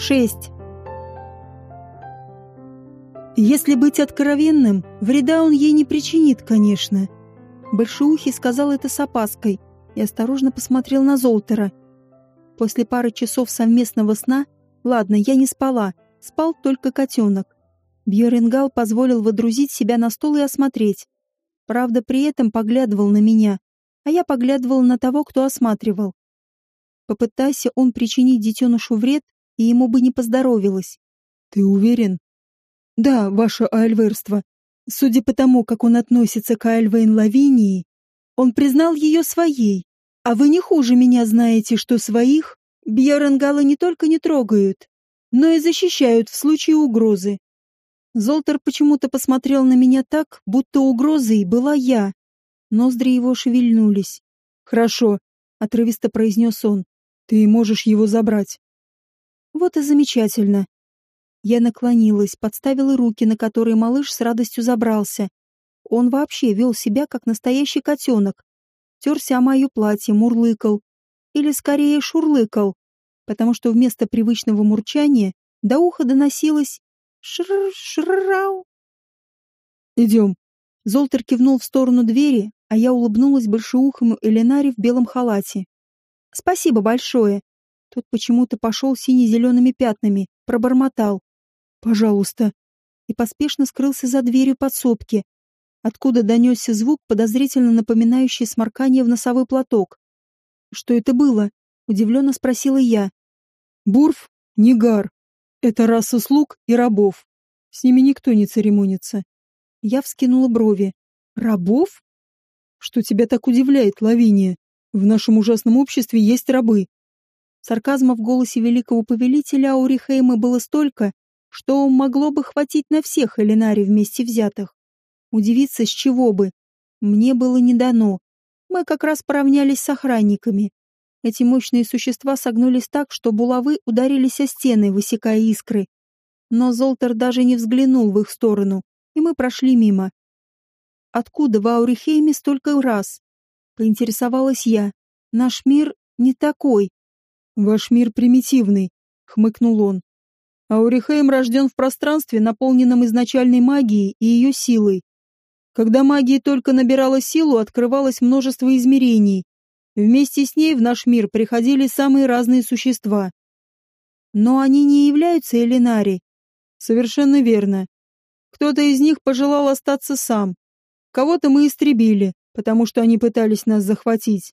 6. Если быть откровенным, вреда он ей не причинит, конечно. Большеухий сказал это с опаской и осторожно посмотрел на Золтера. После пары часов совместного сна, ладно, я не спала, спал только котенок. Бьеренгал позволил водрузить себя на стол и осмотреть. Правда, при этом поглядывал на меня, а я поглядывал на того, кто осматривал. Попытайся он причинить детенышу вред, и ему бы не поздоровилось. Ты уверен? Да, ваше альверство. Судя по тому, как он относится к Альвейн Лавинии, он признал ее своей. А вы не хуже меня знаете, что своих Бьеренгала не только не трогают, но и защищают в случае угрозы. Золтер почему-то посмотрел на меня так, будто угрозой была я. Ноздри его шевельнулись. «Хорошо», — отрывисто произнес он. «Ты можешь его забрать. Вот и замечательно. Я наклонилась, подставила руки, на которые малыш с радостью забрался. Он вообще вел себя, как настоящий котенок. Терся о мое платье, мурлыкал. Или скорее шурлыкал, потому что вместо привычного мурчания до уха доносилось шр-шрау. «Идем». Золтер кивнул в сторону двери, а я улыбнулась большеухому Элинаре в белом халате. «Спасибо большое. Тот почему-то пошел сине-зелеными пятнами, пробормотал. «Пожалуйста». И поспешно скрылся за дверью подсобки, откуда донесся звук, подозрительно напоминающий сморкание в носовой платок. «Что это было?» — удивленно спросила я. «Бурф — нигар. Это раса слуг и рабов. С ними никто не церемонится». Я вскинула брови. «Рабов?» «Что тебя так удивляет, Лавиния? В нашем ужасном обществе есть рабы, Сарказма в голосе великого повелителя Аурихейма было столько, что могло бы хватить на всех Элинари вместе взятых. Удивиться, с чего бы. Мне было не дано. Мы как раз поравнялись с охранниками. Эти мощные существа согнулись так, что булавы ударились о стены, высекая искры. Но Золтер даже не взглянул в их сторону, и мы прошли мимо. Откуда в Аурихейме столько раз? Поинтересовалась я. Наш мир не такой. «Ваш мир примитивный», — хмыкнул он. «Аурихейм рожден в пространстве, наполненном изначальной магией и ее силой. Когда магия только набирала силу, открывалось множество измерений. Вместе с ней в наш мир приходили самые разные существа. Но они не являются Элинари. Совершенно верно. Кто-то из них пожелал остаться сам. Кого-то мы истребили, потому что они пытались нас захватить.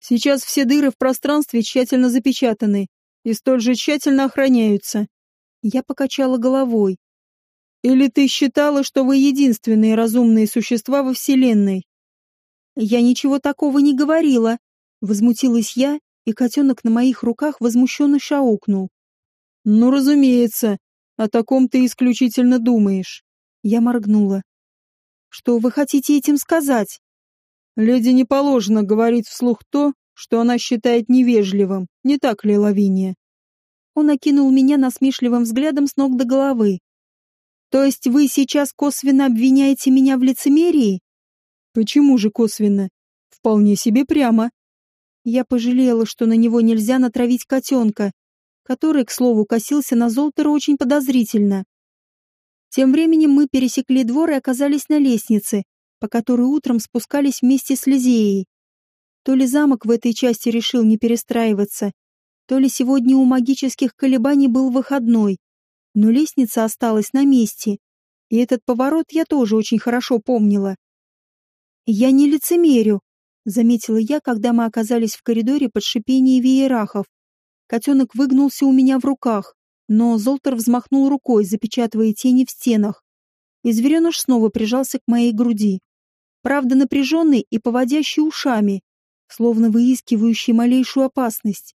Сейчас все дыры в пространстве тщательно запечатаны и столь же тщательно охраняются. Я покачала головой. Или ты считала, что вы единственные разумные существа во Вселенной? Я ничего такого не говорила. Возмутилась я, и котенок на моих руках возмущенно шаукнул. Ну, разумеется, о таком ты исключительно думаешь. Я моргнула. Что вы хотите этим сказать? Леди не положено говорить вслух то, что она считает невежливым, не так ли, Лавиния? Он окинул меня насмешливым взглядом с ног до головы. То есть вы сейчас косвенно обвиняете меня в лицемерии? Почему же косвенно? Вполне себе прямо. Я пожалела, что на него нельзя натравить котенка, который, к слову, косился на Золтера очень подозрительно. Тем временем мы пересекли двор и оказались на лестнице, по которой утром спускались вместе с Лизеей. То ли замок в этой части решил не перестраиваться, то ли сегодня у магических колебаний был выходной, но лестница осталась на месте, и этот поворот я тоже очень хорошо помнила. «Я не лицемерю», — заметила я, когда мы оказались в коридоре под шипение веерахов. Котенок выгнулся у меня в руках, но Золтер взмахнул рукой, запечатывая тени в стенах, и звереныш снова прижался к моей груди правда напряженный и поводящий ушами, словно выискивающий малейшую опасность.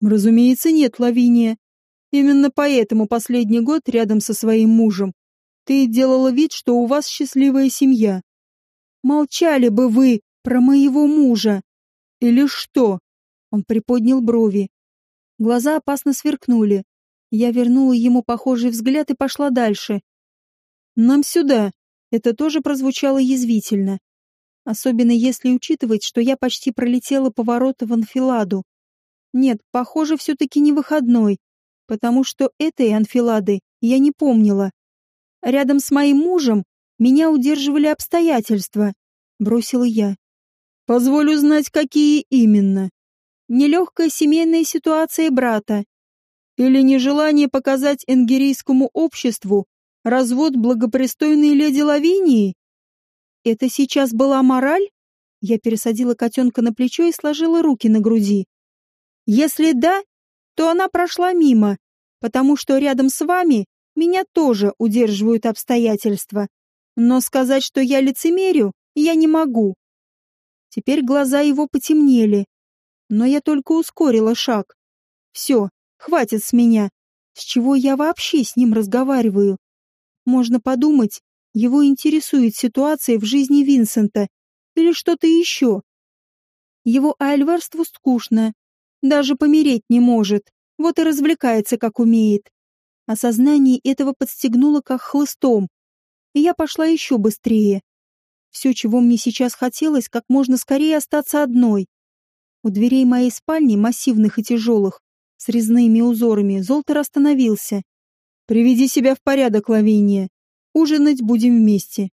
Разумеется, нет, Лавиния. Именно поэтому последний год рядом со своим мужем ты делала вид, что у вас счастливая семья. Молчали бы вы про моего мужа. Или что? Он приподнял брови. Глаза опасно сверкнули. Я вернула ему похожий взгляд и пошла дальше. Нам сюда. Это тоже прозвучало язвительно. Особенно если учитывать, что я почти пролетела поворот в анфиладу. Нет, похоже, все-таки не выходной. потому что этой анфилады я не помнила. Рядом с моим мужем меня удерживали обстоятельства, бросила я. Позволю знать, какие именно. Нелегкая семейная ситуация брата. Или нежелание показать энгерийскому обществу развод благопристойной леди Лавинии? Это сейчас была мораль? Я пересадила котенка на плечо и сложила руки на груди. Если да, то она прошла мимо, потому что рядом с вами меня тоже удерживают обстоятельства. Но сказать, что я лицемерю, я не могу. Теперь глаза его потемнели, но я только ускорила шаг. Все, хватит с меня. С чего я вообще с ним разговариваю? Можно подумать, его интересует ситуация в жизни Винсента или что-то еще. Его альверству скучно, даже помереть не может, вот и развлекается, как умеет. Осознание этого подстегнуло как хлыстом, и я пошла еще быстрее. Все, чего мне сейчас хотелось, как можно скорее остаться одной. У дверей моей спальни, массивных и тяжелых, с резными узорами, Золтер остановился. «Приведи себя в порядок, Лавиния. Ужинать будем вместе».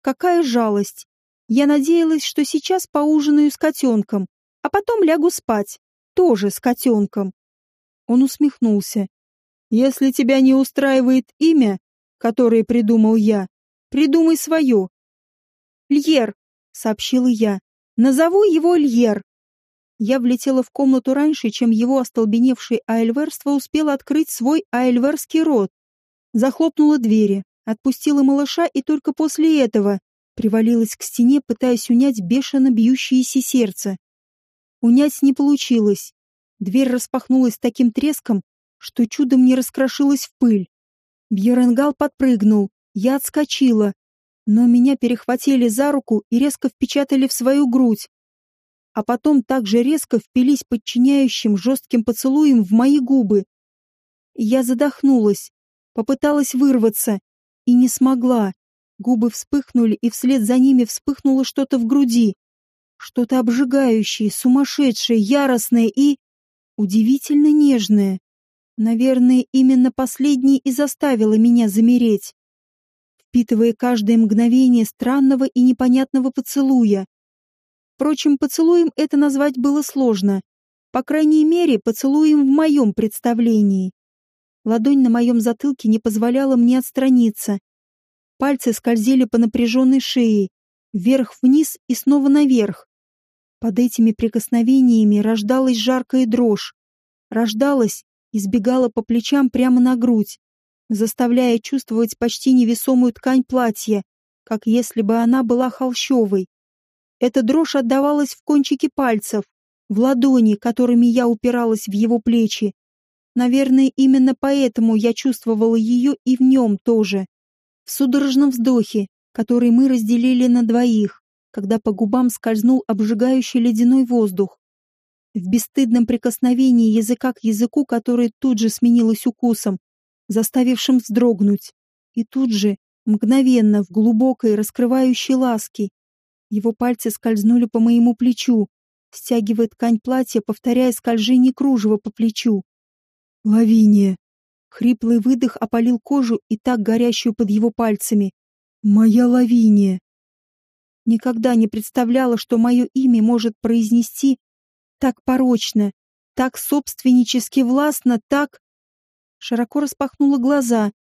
Какая жалость. Я надеялась, что сейчас поужинаю с котенком, а потом лягу спать тоже с котенком. Он усмехнулся. Если тебя не устраивает имя, которое придумал я, придумай свое. Льер, сообщила я. Назову его Льер. Я влетела в комнату раньше, чем его остолбеневший Айльверство успел открыть свой айльверский рот. Захлопнула двери, отпустила малыша и только после этого привалилась к стене, пытаясь унять бешено бьющееся сердце. Унять не получилось. Дверь распахнулась таким треском, что чудом не раскрошилась в пыль. Бьеренгал подпрыгнул, я отскочила, но меня перехватили за руку и резко впечатали в свою грудь. А потом также резко впились подчиняющим жестким поцелуем в мои губы. Я задохнулась, попыталась вырваться и не смогла. Губы вспыхнули, и вслед за ними вспыхнуло что-то в груди. Что-то обжигающее, сумасшедшее, яростное и... удивительно нежное. Наверное, именно последнее и заставило меня замереть, впитывая каждое мгновение странного и непонятного поцелуя. Впрочем, поцелуем это назвать было сложно. По крайней мере, поцелуем в моем представлении. Ладонь на моем затылке не позволяла мне отстраниться. Пальцы скользили по напряженной шее, вверх-вниз и снова наверх. Под этими прикосновениями рождалась жаркая дрожь. Рождалась и сбегала по плечам прямо на грудь, заставляя чувствовать почти невесомую ткань платья, как если бы она была холщовой. Эта дрожь отдавалась в кончике пальцев, в ладони, которыми я упиралась в его плечи. Наверное, именно поэтому я чувствовала ее и в нем тоже. В судорожном вздохе, который мы разделили на двоих, когда по губам скользнул обжигающий ледяной воздух. В бесстыдном прикосновении языка к языку, который тут же сменилось укусом, заставившим вздрогнуть, и тут же, мгновенно, в глубокой, раскрывающей ласке, его пальцы скользнули по моему плечу, стягивая ткань платья, повторяя скольжение кружева по плечу. «Лавиния!» Хриплый выдох опалил кожу и так горящую под его пальцами, Моя Лавиния. Никогда не представляла, что мое имя может произнести так порочно, так собственнически властно, так... Широко распахнула глаза,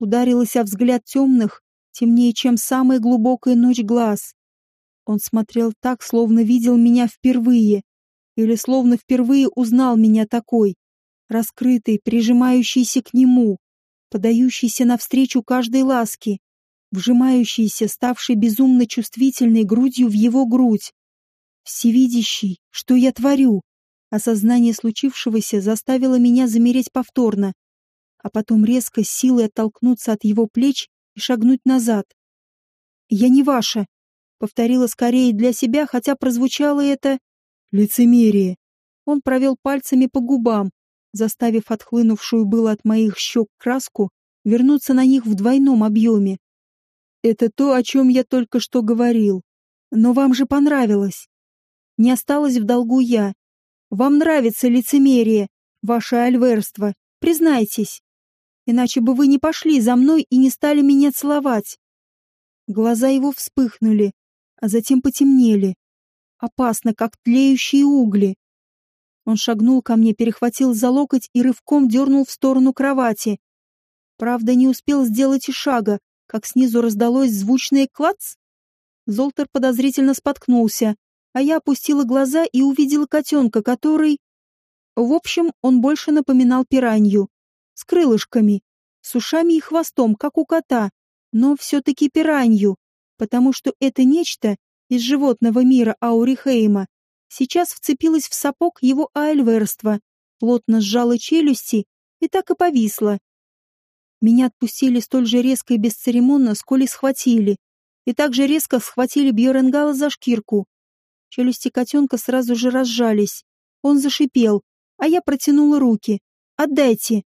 ударилась о взгляд темных, темнее, чем самая глубокая ночь глаз. Он смотрел так, словно видел меня впервые, или словно впервые узнал меня такой, раскрытый, прижимающийся к нему, подающийся навстречу каждой ласке вжимающийся, ставший безумно чувствительной грудью в его грудь. Всевидящий, что я творю? Осознание случившегося заставило меня замереть повторно, а потом резко силой оттолкнуться от его плеч и шагнуть назад. «Я не ваша», — повторила скорее для себя, хотя прозвучало это лицемерие. Он провел пальцами по губам, заставив отхлынувшую было от моих щек краску вернуться на них в двойном объеме. Это то, о чем я только что говорил. Но вам же понравилось. Не осталось в долгу я. Вам нравится лицемерие, ваше альверство, Признайтесь. Иначе бы вы не пошли за мной и не стали меня целовать. Глаза его вспыхнули, а затем потемнели. Опасно, как тлеющие угли. Он шагнул ко мне, перехватил за локоть и рывком дернул в сторону кровати. Правда, не успел сделать и шага, как снизу раздалось звучное клац. Золтер подозрительно споткнулся, а я опустила глаза и увидела котенка, который... В общем, он больше напоминал пиранью. С крылышками, с ушами и хвостом, как у кота, но все-таки пиранью, потому что это нечто из животного мира Аурихейма сейчас вцепилось в сапог его айльверства, плотно сжало челюсти и так и повисло. Меня отпустили столь же резко и бесцеремонно, сколь и схватили, и так же резко схватили Бьеренгала за шкирку. Челюсти котенка сразу же разжались. Он зашипел, а я протянула руки. «Отдайте!»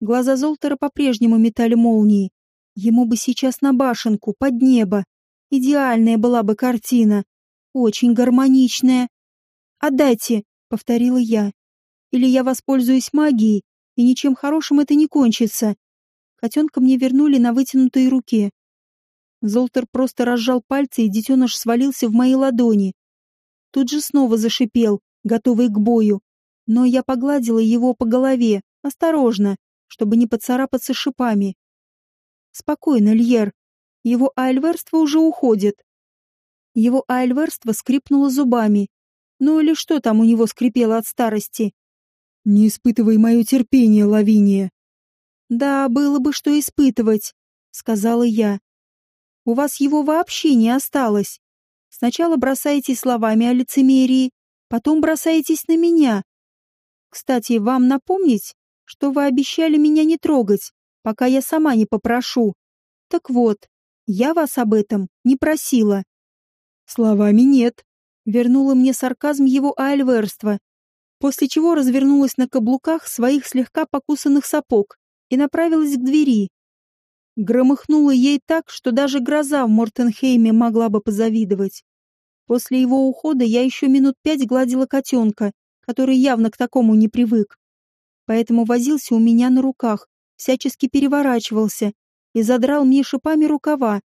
Глаза Золтера по-прежнему метали молнии. Ему бы сейчас на башенку, под небо. Идеальная была бы картина. Очень гармоничная. «Отдайте!» — повторила я. «Или я воспользуюсь магией, и ничем хорошим это не кончится». Котенка мне вернули на вытянутой руке. Золтер просто разжал пальцы, и детеныш свалился в мои ладони. Тут же снова зашипел, готовый к бою. Но я погладила его по голове, осторожно, чтобы не поцарапаться шипами. «Спокойно, Льер. Его альверство уже уходит». Его альверство скрипнуло зубами. Ну или что там у него скрипело от старости? «Не испытывай мое терпение, Лавиния». «Да, было бы что испытывать», — сказала я. «У вас его вообще не осталось. Сначала бросаетесь словами о лицемерии, потом бросаетесь на меня. Кстати, вам напомнить, что вы обещали меня не трогать, пока я сама не попрошу. Так вот, я вас об этом не просила. Словами нет. Вернула мне сарказм его альверства, после чего развернулась на каблуках своих слегка покусанных сапог и направилась к двери. Громыхнула ей так, что даже гроза в Мортенхейме могла бы позавидовать. После его ухода я еще минут пять гладила котенка, который явно к такому не привык. Поэтому возился у меня на руках, всячески переворачивался и задрал мне шипами рукава,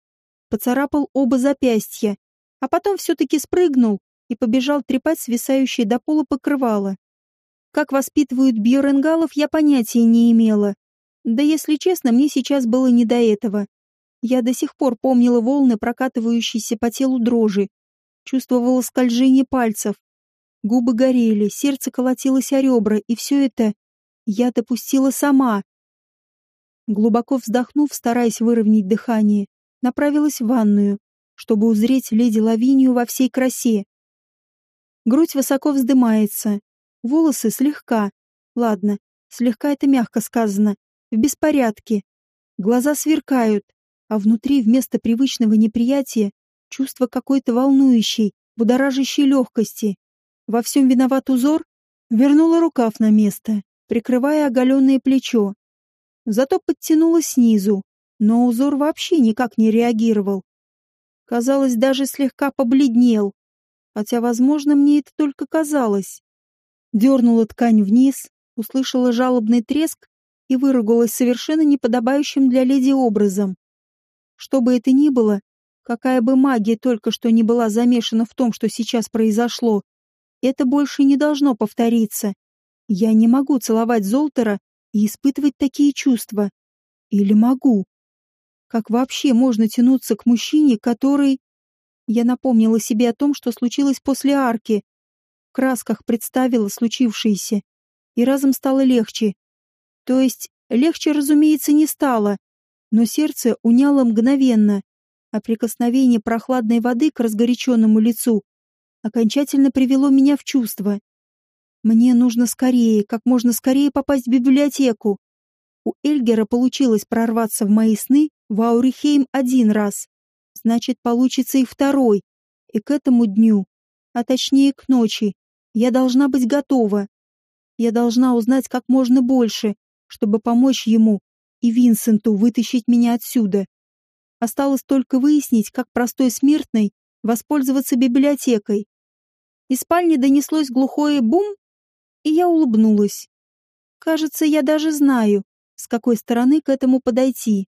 поцарапал оба запястья, а потом все-таки спрыгнул и побежал трепать свисающее до пола покрывало. Как воспитывают биоренгалов, я понятия не имела. Да, если честно, мне сейчас было не до этого. Я до сих пор помнила волны, прокатывающиеся по телу дрожи, чувствовала скольжение пальцев, Губы горели, сердце колотилось о ребра, и все это я допустила сама. Глубоко вздохнув, стараясь выровнять дыхание, направилась в ванную, чтобы узреть леди Лавинию во всей красе. Грудь высоко вздымается, волосы слегка, ладно, слегка это мягко сказано, в беспорядке. Глаза сверкают, а внутри вместо привычного неприятия чувство какой-то волнующей, будоражащей легкости. Во всем виноват узор? Вернула рукав на место, прикрывая оголенное плечо. Зато подтянула снизу, но узор вообще никак не реагировал. Казалось, даже слегка побледнел, хотя, возможно, мне это только казалось. Дернула ткань вниз, услышала жалобный треск и выругалась совершенно неподобающим для леди образом. Что бы это ни было, какая бы магия только что не была замешана в том, что сейчас произошло, это больше не должно повториться. Я не могу целовать Золтера и испытывать такие чувства. Или могу? Как вообще можно тянуться к мужчине, который... Я напомнила себе о том, что случилось после арки. В красках представила случившееся. И разом стало легче. То есть, легче, разумеется, не стало. Но сердце уняло мгновенно, а прикосновение прохладной воды к разгоряченному лицу окончательно привело меня в чувство. Мне нужно скорее, как можно скорее попасть в библиотеку. У Эльгера получилось прорваться в мои сны в Аурихейм один раз. Значит, получится и второй. И к этому дню, а точнее к ночи, я должна быть готова. Я должна узнать как можно больше, чтобы помочь ему и Винсенту вытащить меня отсюда. Осталось только выяснить, как простой смертной воспользоваться библиотекой. Из спальни донеслось глухое «бум», и я улыбнулась. Кажется, я даже знаю, с какой стороны к этому подойти.